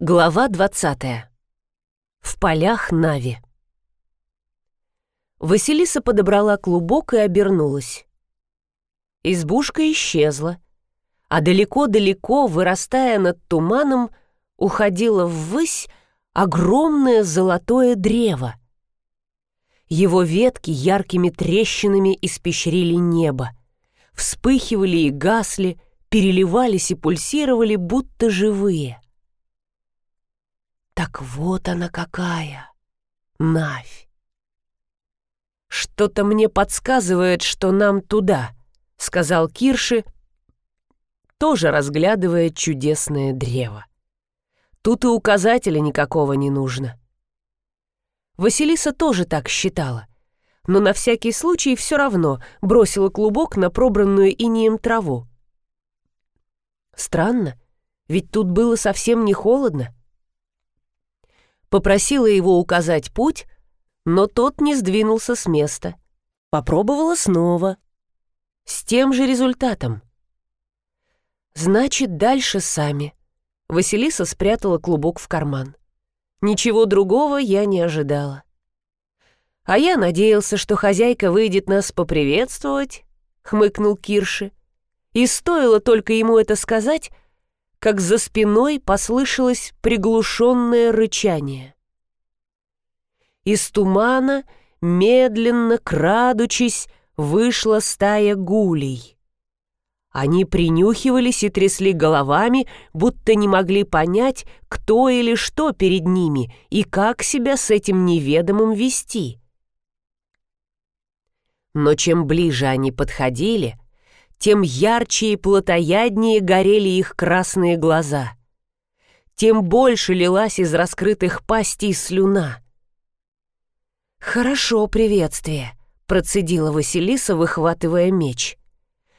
Глава 20. В полях Нави. Василиса подобрала клубок и обернулась. Избушка исчезла, а далеко-далеко, вырастая над туманом, уходило ввысь огромное золотое древо. Его ветки яркими трещинами испещрили небо, вспыхивали и гасли, переливались и пульсировали, будто живые. Так вот она какая, Навь. «Что-то мне подсказывает, что нам туда», — сказал Кирши, тоже разглядывая чудесное древо. Тут и указателя никакого не нужно. Василиса тоже так считала, но на всякий случай все равно бросила клубок на пробранную инеем траву. Странно, ведь тут было совсем не холодно. Попросила его указать путь, но тот не сдвинулся с места. Попробовала снова. С тем же результатом. Значит, дальше сами. Василиса спрятала клубок в карман. Ничего другого я не ожидала. А я надеялся, что хозяйка выйдет нас поприветствовать, хмыкнул Кирши. И стоило только ему это сказать, как за спиной послышалось приглушенное рычание. Из тумана, медленно крадучись, вышла стая гулей. Они принюхивались и трясли головами, будто не могли понять, кто или что перед ними и как себя с этим неведомым вести. Но чем ближе они подходили, тем ярче и плотояднее горели их красные глаза. Тем больше лилась из раскрытых пастей слюна. «Хорошо приветствие», — процедила Василиса, выхватывая меч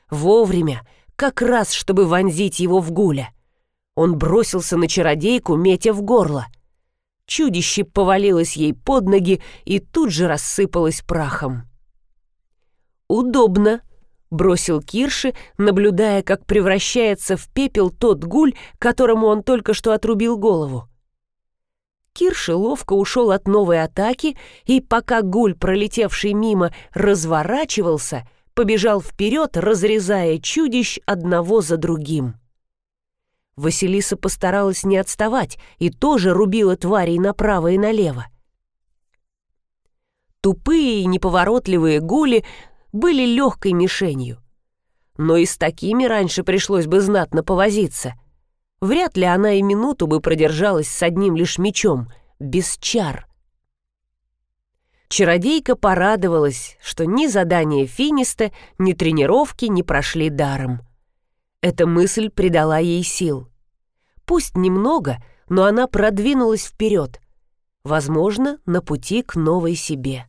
вовремя, как раз, чтобы вонзить его в гуля. Он бросился на чародейку, метя в горло. Чудище повалилось ей под ноги и тут же рассыпалось прахом. «Удобно», — бросил Кирши, наблюдая, как превращается в пепел тот гуль, которому он только что отрубил голову. Кирши ловко ушел от новой атаки, и пока гуль, пролетевший мимо, разворачивался — побежал вперед, разрезая чудищ одного за другим. Василиса постаралась не отставать и тоже рубила тварей направо и налево. Тупые и неповоротливые гули были легкой мишенью. Но и с такими раньше пришлось бы знатно повозиться. Вряд ли она и минуту бы продержалась с одним лишь мечом, без чар. Чародейка порадовалась, что ни задание Финиста, ни тренировки не прошли даром. Эта мысль придала ей сил. Пусть немного, но она продвинулась вперед, возможно, на пути к новой себе.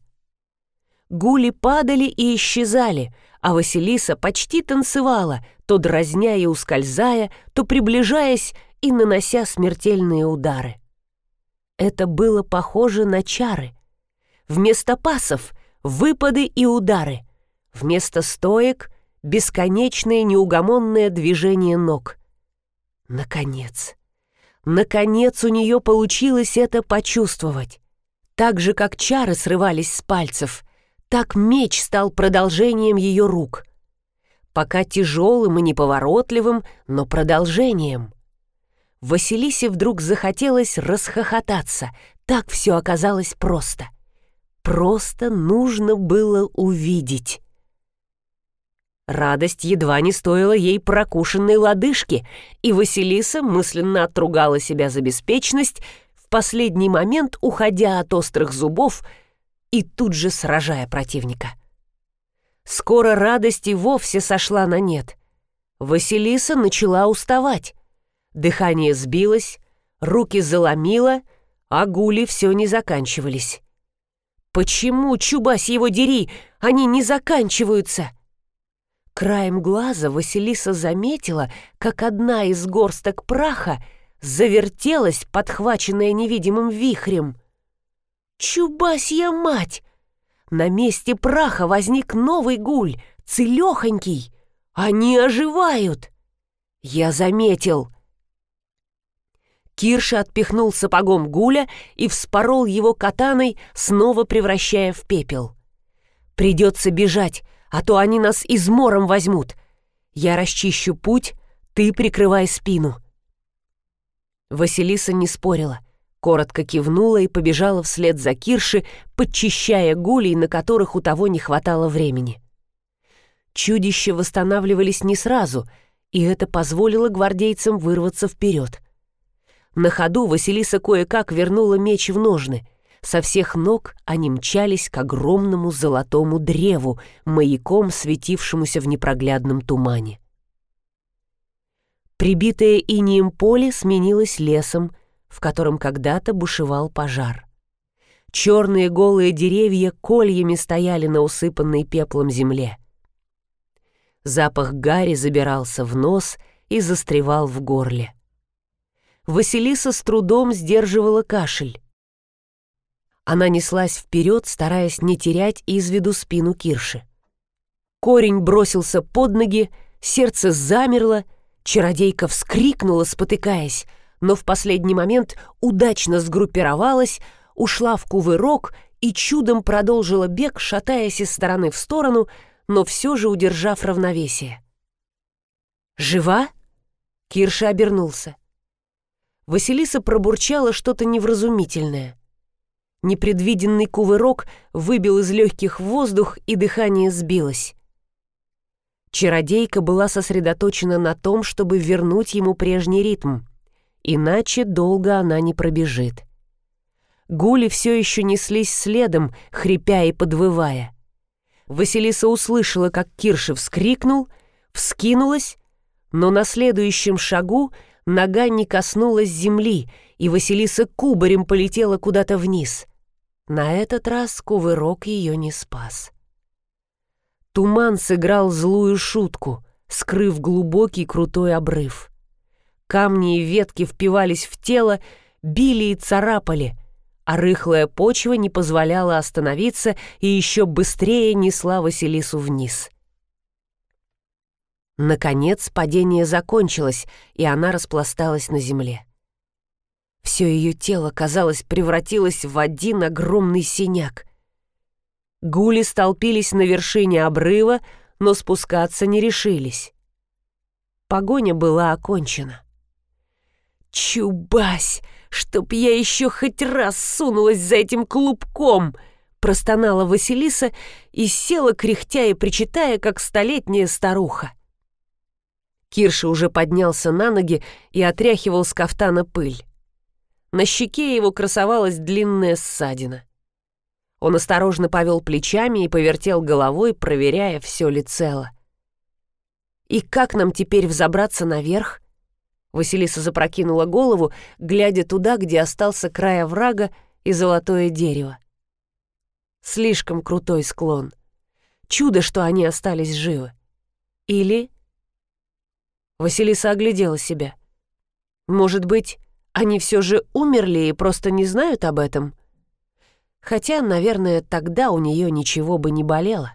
Гули падали и исчезали, а Василиса почти танцевала, то дразня и ускользая, то приближаясь и нанося смертельные удары. Это было похоже на чары — Вместо пасов — выпады и удары. Вместо стоек — бесконечное неугомонное движение ног. Наконец. Наконец у нее получилось это почувствовать. Так же, как чары срывались с пальцев, так меч стал продолжением ее рук. Пока тяжелым и неповоротливым, но продолжением. Василисе вдруг захотелось расхохотаться. Так все оказалось просто — Просто нужно было увидеть. Радость едва не стоила ей прокушенной лодыжки, и Василиса мысленно отругала себя за беспечность, в последний момент уходя от острых зубов и тут же сражая противника. Скоро радость и вовсе сошла на нет. Василиса начала уставать. Дыхание сбилось, руки заломило, а гули все не заканчивались. Почему, чубась его дери, они не заканчиваются? Краем глаза Василиса заметила, как одна из горсток праха завертелась, подхваченная невидимым вихрем. Чубасья мать! На месте праха возник новый гуль, целехонький. Они оживают! Я заметил. Кирша отпихнул сапогом Гуля и вспорол его катаной, снова превращая в пепел. «Придется бежать, а то они нас измором возьмут. Я расчищу путь, ты прикрывай спину». Василиса не спорила, коротко кивнула и побежала вслед за Кирши, подчищая гулей, на которых у того не хватало времени. Чудища восстанавливались не сразу, и это позволило гвардейцам вырваться вперед. На ходу Василиса кое-как вернула меч в ножны. Со всех ног они мчались к огромному золотому древу, маяком, светившемуся в непроглядном тумане. Прибитое инием поле сменилось лесом, в котором когда-то бушевал пожар. Черные голые деревья кольями стояли на усыпанной пеплом земле. Запах гари забирался в нос и застревал в горле. Василиса с трудом сдерживала кашель. Она неслась вперед, стараясь не терять из виду спину Кирши. Корень бросился под ноги, сердце замерло — Чародейка вскрикнула, спотыкаясь, но в последний момент удачно сгруппировалась, ушла в кувырок и чудом продолжила бег, шатаясь из стороны в сторону, но все же удержав равновесие. «Жива?» Кирша обернулся. Василиса пробурчала что-то невразумительное. Непредвиденный кувырок выбил из легких воздух, и дыхание сбилось. Чародейка была сосредоточена на том, чтобы вернуть ему прежний ритм, иначе долго она не пробежит. Гули все еще неслись следом, хрипя и подвывая. Василиса услышала, как Киршев вскрикнул, вскинулась, но на следующем шагу нога не коснулась земли, и Василиса кубарем полетела куда-то вниз. На этот раз кувырок ее не спас. Туман сыграл злую шутку, скрыв глубокий крутой обрыв. Камни и ветки впивались в тело, били и царапали, а рыхлая почва не позволяла остановиться и еще быстрее несла Василису вниз. Наконец падение закончилось, и она распласталась на земле. Все ее тело, казалось, превратилось в один огромный синяк. Гули столпились на вершине обрыва, но спускаться не решились. Погоня была окончена. «Чубась! Чтоб я еще хоть раз сунулась за этим клубком!» простонала Василиса и села, кряхтя и причитая, как столетняя старуха. Кирша уже поднялся на ноги и отряхивал с кафтана пыль. На щеке его красовалась длинная ссадина. Он осторожно повел плечами и повертел головой, проверяя, все ли цело. «И как нам теперь взобраться наверх?» Василиса запрокинула голову, глядя туда, где остался край оврага и золотое дерево. Слишком крутой склон. Чудо, что они остались живы. Или... Василиса оглядела себя. Может быть, они все же умерли и просто не знают об этом? Хотя, наверное, тогда у нее ничего бы не болело.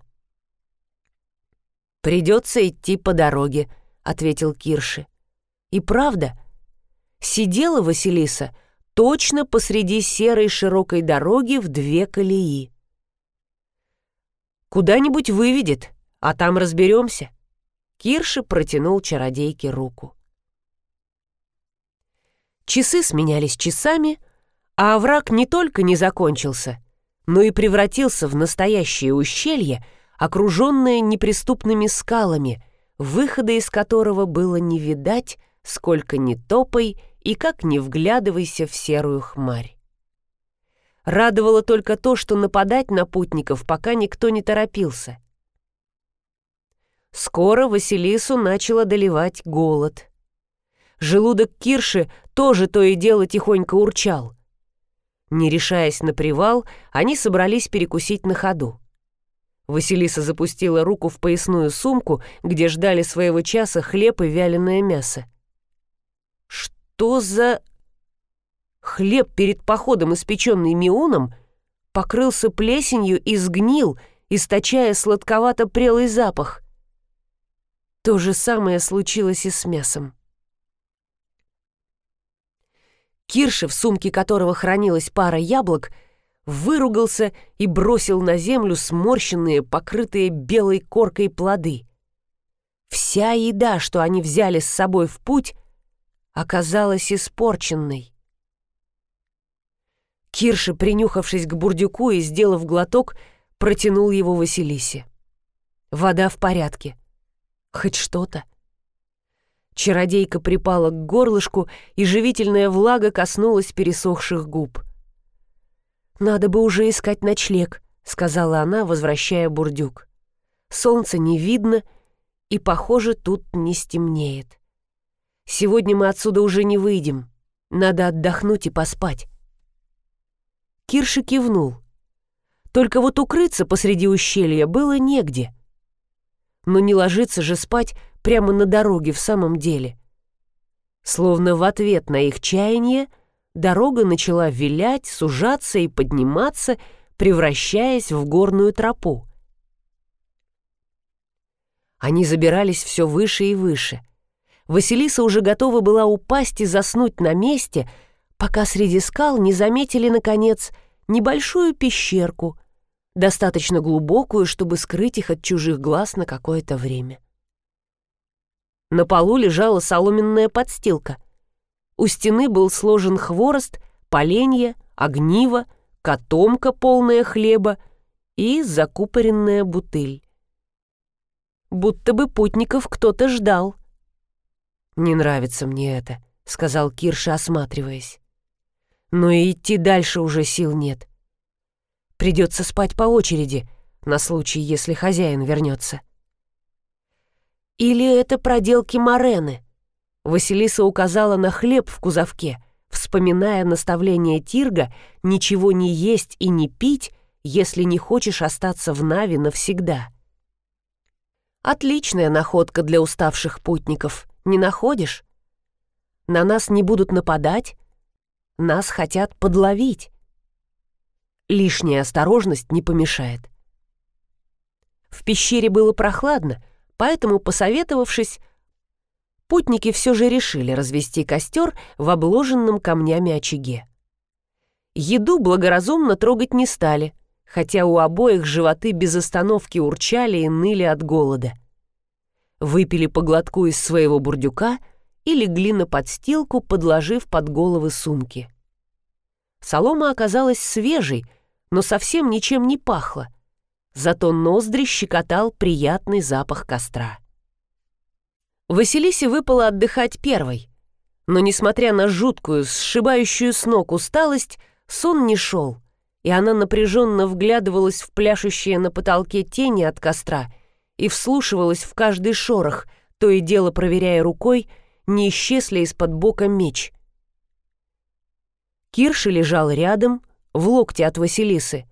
«Придется идти по дороге», — ответил Кирши. «И правда, сидела Василиса точно посреди серой широкой дороги в две колеи. Куда-нибудь выведет, а там разберемся». Кирши протянул чародейке руку. Часы сменялись часами, а овраг не только не закончился, но и превратился в настоящее ущелье, окруженное неприступными скалами, выхода из которого было не видать, сколько ни топай и как не вглядывайся в серую хмарь. Радовало только то, что нападать на путников пока никто не торопился. Скоро Василису начал одолевать голод. Желудок Кирши тоже то и дело тихонько урчал. Не решаясь на привал, они собрались перекусить на ходу. Василиса запустила руку в поясную сумку, где ждали своего часа хлеб и вяленое мясо. Что за... Хлеб перед походом, испеченный мионом, покрылся плесенью и сгнил, источая сладковато-прелый запах. То же самое случилось и с мясом. Кирша, в сумке которого хранилась пара яблок, выругался и бросил на землю сморщенные, покрытые белой коркой плоды. Вся еда, что они взяли с собой в путь, оказалась испорченной. Кирша, принюхавшись к бурдюку и сделав глоток, протянул его Василисе. Вода в порядке. Хоть что-то. Чародейка припала к горлышку, и живительная влага коснулась пересохших губ. «Надо бы уже искать ночлег», — сказала она, возвращая бурдюк. «Солнца не видно, и, похоже, тут не стемнеет. Сегодня мы отсюда уже не выйдем. Надо отдохнуть и поспать». Кирши кивнул. Только вот укрыться посреди ущелья было негде. Но не ложиться же спать прямо на дороге в самом деле. Словно в ответ на их чаяние дорога начала вилять, сужаться и подниматься, превращаясь в горную тропу. Они забирались все выше и выше. Василиса уже готова была упасть и заснуть на месте, пока среди скал не заметили, наконец, небольшую пещерку, достаточно глубокую, чтобы скрыть их от чужих глаз на какое-то время. На полу лежала соломенная подстилка. У стены был сложен хворост, поленья, огниво, котомка, полная хлеба и закупоренная бутыль. Будто бы путников кто-то ждал. «Не нравится мне это», — сказал Кирша, осматриваясь. «Но и идти дальше уже сил нет. Придется спать по очереди, на случай, если хозяин вернется». Или это проделки Морены? Василиса указала на хлеб в кузовке, вспоминая наставление Тирга ничего не есть и не пить, если не хочешь остаться в Нави навсегда. Отличная находка для уставших путников, не находишь? На нас не будут нападать, нас хотят подловить. Лишняя осторожность не помешает. В пещере было прохладно, Поэтому, посоветовавшись, путники все же решили развести костер в обложенном камнями очаге. Еду благоразумно трогать не стали, хотя у обоих животы без остановки урчали и ныли от голода. Выпили по глотку из своего бурдюка и легли на подстилку, подложив под головы сумки. Солома оказалась свежей, но совсем ничем не пахла, зато ноздри щекотал приятный запах костра. Василисе выпало отдыхать первой, но, несмотря на жуткую, сшибающую с ног усталость, сон не шел, и она напряженно вглядывалась в пляшущие на потолке тени от костра и вслушивалась в каждый шорох, то и дело проверяя рукой, не исчез ли из-под бока меч. Кирши лежал рядом, в локте от Василисы,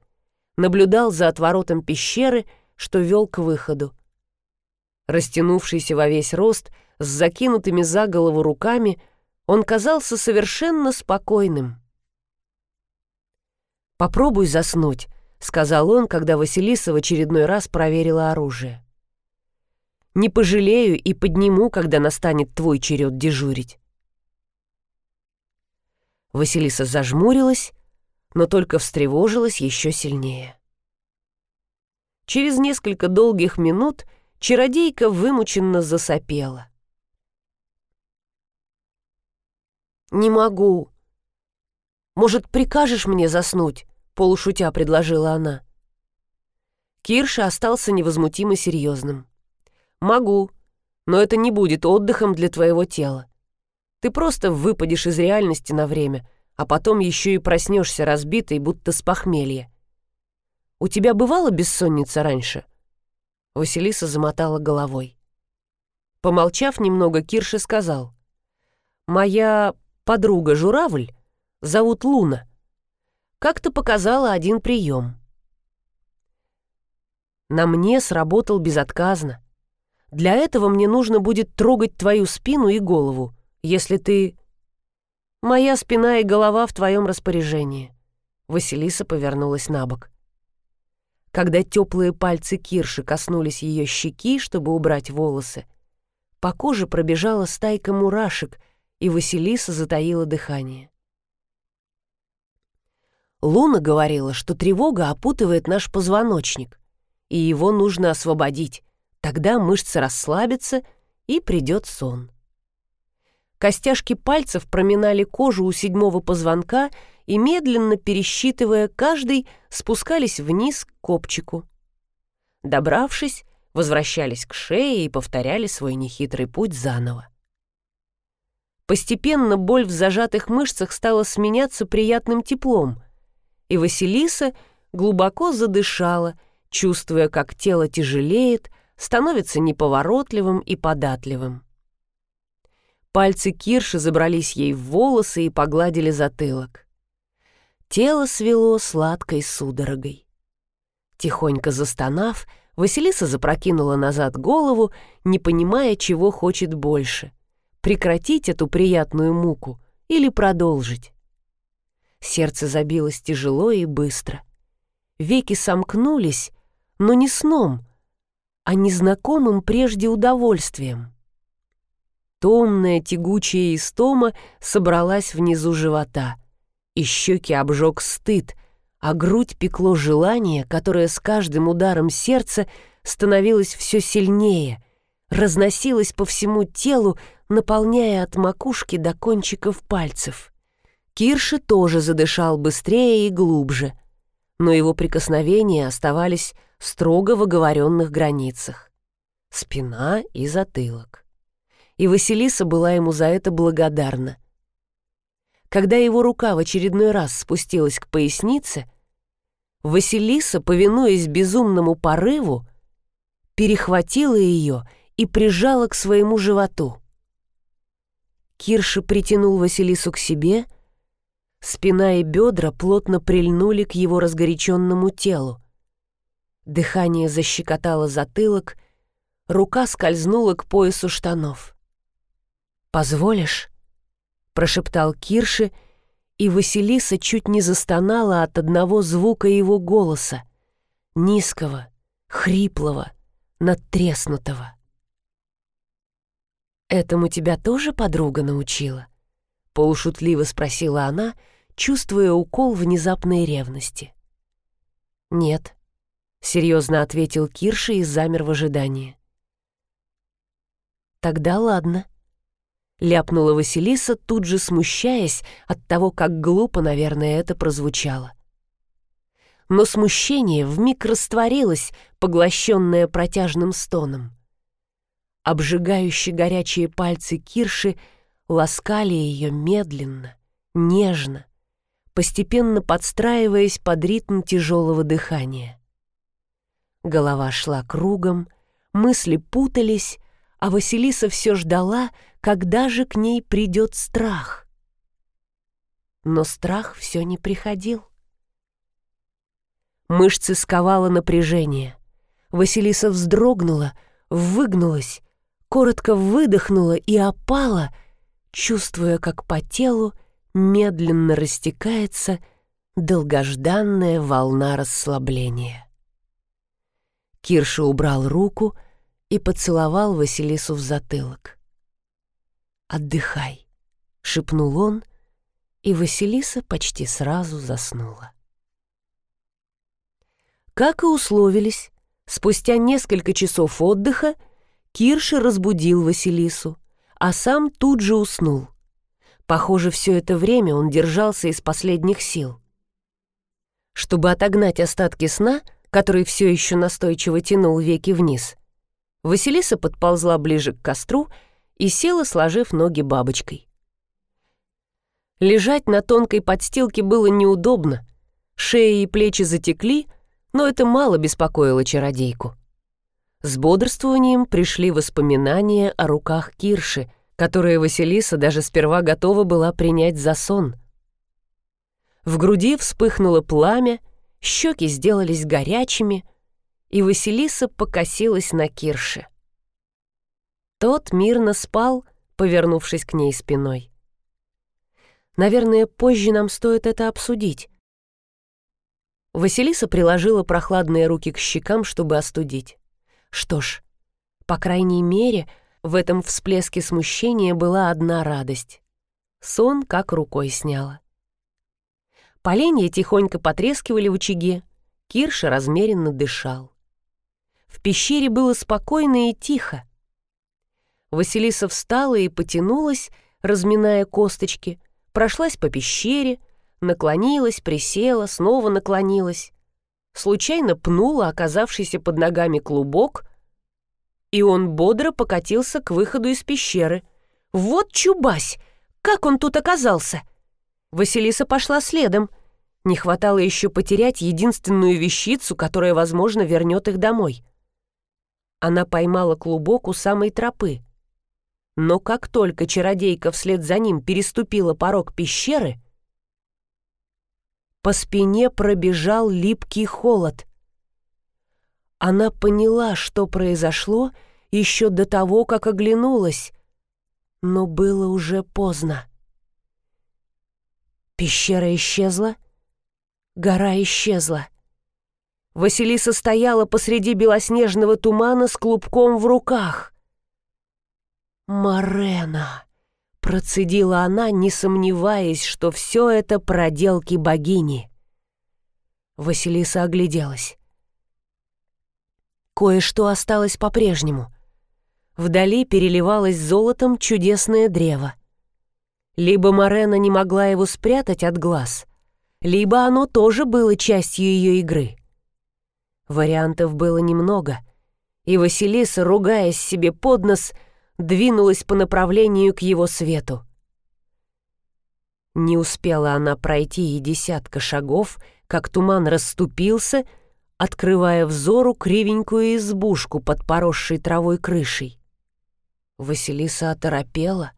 наблюдал за отворотом пещеры, что вел к выходу. Растянувшийся во весь рост, с закинутыми за голову руками, он казался совершенно спокойным. «Попробуй заснуть», — сказал он, когда Василиса в очередной раз проверила оружие. «Не пожалею и подниму, когда настанет твой черед дежурить». Василиса зажмурилась, но только встревожилась еще сильнее. Через несколько долгих минут чародейка вымученно засопела. «Не могу. Может, прикажешь мне заснуть?» — полушутя предложила она. Кирша остался невозмутимо серьезным. «Могу, но это не будет отдыхом для твоего тела. Ты просто выпадешь из реальности на время, а потом еще и проснешься разбитой, будто с похмелья. У тебя бывала бессонница раньше?» Василиса замотала головой. Помолчав немного, Кирша сказал. «Моя подруга Журавль зовут Луна. Как-то показала один прием. На мне сработал безотказно. Для этого мне нужно будет трогать твою спину и голову, если ты Моя спина и голова в твоем распоряжении». Василиса повернулась на бок. Когда теплые пальцы Кирши коснулись ее щеки, чтобы убрать волосы, по коже пробежала стайка мурашек, и Василиса затаила дыхание. Луна говорила, что тревога опутывает наш позвоночник, и его нужно освободить. Тогда мышцы расслабятся, и придет сон. Костяшки пальцев проминали кожу у седьмого позвонка и, медленно пересчитывая каждый, спускались вниз к копчику. Добравшись, возвращались к шее и повторяли свой нехитрый путь заново. Постепенно боль в зажатых мышцах стала сменяться приятным теплом, и Василиса глубоко задышала, чувствуя, как тело тяжелеет, становится неповоротливым и податливым. Пальцы Кирши забрались ей в волосы и погладили затылок. Тело свело сладкой судорогой. Тихонько застонав, Василиса запрокинула назад голову, не понимая, чего хочет больше — прекратить эту приятную муку или продолжить. Сердце забилось тяжело и быстро. Веки сомкнулись, но не сном, а незнакомым прежде удовольствием. Томная тягучая истома собралась внизу живота, и щеки обжег стыд, а грудь пекло желание, которое с каждым ударом сердца становилось все сильнее, разносилось по всему телу, наполняя от макушки до кончиков пальцев. Кирши тоже задышал быстрее и глубже, но его прикосновения оставались строго в оговоренных границах. Спина и затылок. И Василиса была ему за это благодарна. Когда его рука в очередной раз спустилась к пояснице, Василиса, повинуясь безумному порыву, перехватила ее и прижала к своему животу. Кирша притянул Василису к себе, спина и бедра плотно прильнули к его разгоряченному телу. Дыхание защекотало затылок, рука скользнула к поясу штанов. «Позволишь?» — прошептал Кирши, и Василиса чуть не застонала от одного звука его голоса, низкого, хриплого, надтреснутого. «Этому тебя тоже подруга научила?» — полушутливо спросила она, чувствуя укол внезапной ревности. «Нет», серьезно ответил Кирши и замер в ожидании. Тогда ладно. Ляпнула Василиса, тут же смущаясь от того, как глупо, наверное, это прозвучало. Но смущение вмиг растворилось, поглощенное протяжным стоном. Обжигающие горячие пальцы Кирши ласкали ее медленно, нежно, постепенно подстраиваясь под ритм тяжелого дыхания. Голова шла кругом, мысли путались, а Василиса все ждала, когда же к ней придет страх. Но страх все не приходил. Мышцы сковало напряжение. Василиса вздрогнула, выгнулась, коротко выдохнула и опала, чувствуя, как по телу медленно растекается долгожданная волна расслабления. Кирша убрал руку и поцеловал Василису в затылок. «Отдыхай», — шепнул он, и Василиса почти сразу заснула. Как и условились, спустя несколько часов отдыха Кирша разбудил Василису, а сам тут же уснул. Похоже, все это время он держался из последних сил. Чтобы отогнать остатки сна, который все еще настойчиво тянул веки вниз. Василиса подползла ближе к костру и села, сложив ноги бабочкой. Лежать на тонкой подстилке было неудобно. Шея и плечи затекли, но это мало беспокоило чародейку. С бодрствованием пришли воспоминания о руках Кирши, которые Василиса даже сперва готова была принять за сон. В груди вспыхнуло пламя, щеки сделались горячими, и Василиса покосилась на Кирше. Тот мирно спал, повернувшись к ней спиной. Наверное, позже нам стоит это обсудить. Василиса приложила прохладные руки к щекам, чтобы остудить. Что ж, по крайней мере, в этом всплеске смущения была одна радость. Сон как рукой сняла. Поленья тихонько потрескивали в очаге, Кирша размеренно дышал. В пещере было спокойно и тихо. Василиса встала и потянулась, разминая косточки, прошлась по пещере, наклонилась, присела, снова наклонилась. Случайно пнула оказавшийся под ногами клубок, и он бодро покатился к выходу из пещеры. «Вот чубась! Как он тут оказался?» Василиса пошла следом. Не хватало еще потерять единственную вещицу, которая, возможно, вернет их домой. Она поймала клубок у самой тропы. Но как только чародейка вслед за ним переступила порог пещеры, по спине пробежал липкий холод. Она поняла, что произошло еще до того, как оглянулась, но было уже поздно. Пещера исчезла, гора исчезла. Василиса стояла посреди белоснежного тумана с клубком в руках. «Марена!» — процедила она, не сомневаясь, что все это проделки богини. Василиса огляделась. Кое-что осталось по-прежнему. Вдали переливалось золотом чудесное древо. Либо Марена не могла его спрятать от глаз, либо оно тоже было частью ее игры. Вариантов было немного, и Василиса, ругаясь себе под нос, — двинулась по направлению к его свету. Не успела она пройти и десятка шагов, как туман расступился, открывая взору кривенькую избушку под поросшей травой крышей. Василиса оторопела,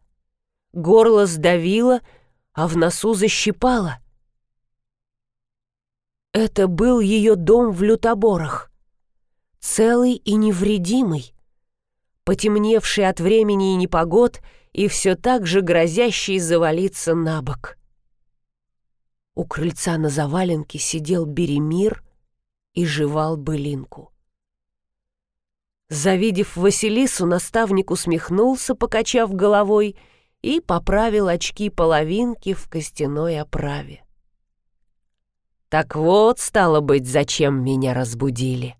горло сдавило, а в носу защипало. Это был ее дом в лютоборах, целый и невредимый, потемневший от времени и непогод и все так же грозящий завалиться на бок. У крыльца на заваленке сидел Беремир и жевал былинку. Завидев Василису, наставник усмехнулся, покачав головой, и поправил очки-половинки в костяной оправе. «Так вот, стало быть, зачем меня разбудили».